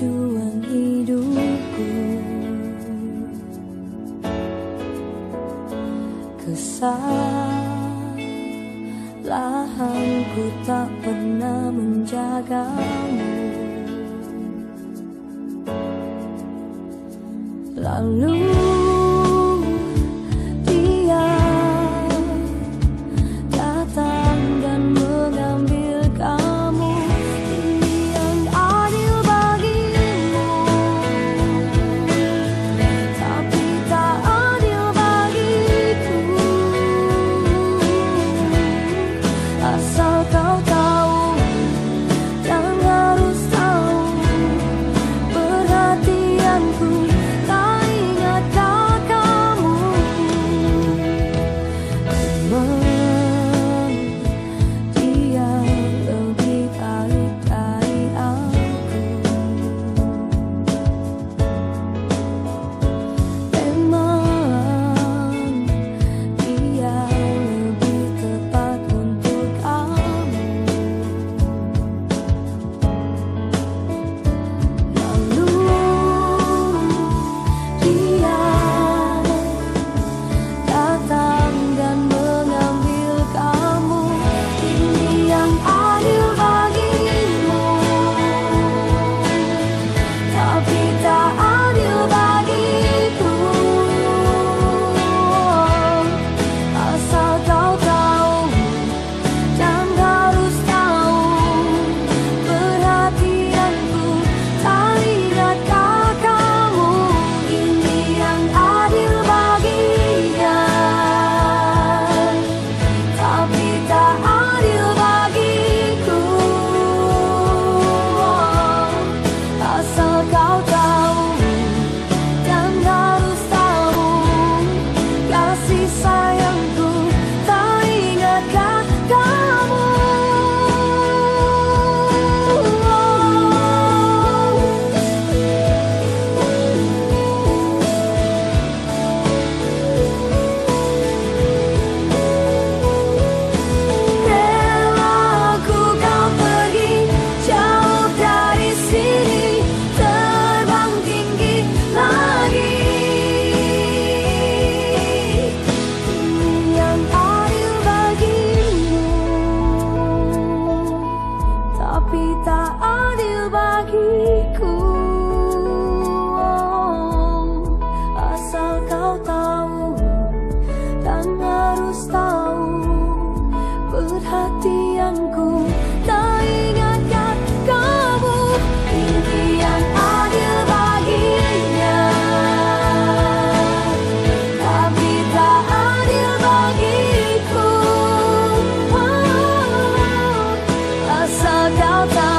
Tujuan hidupku. Kesalahanku tak pernah menjagamu. Lalu Sao? Tapi tak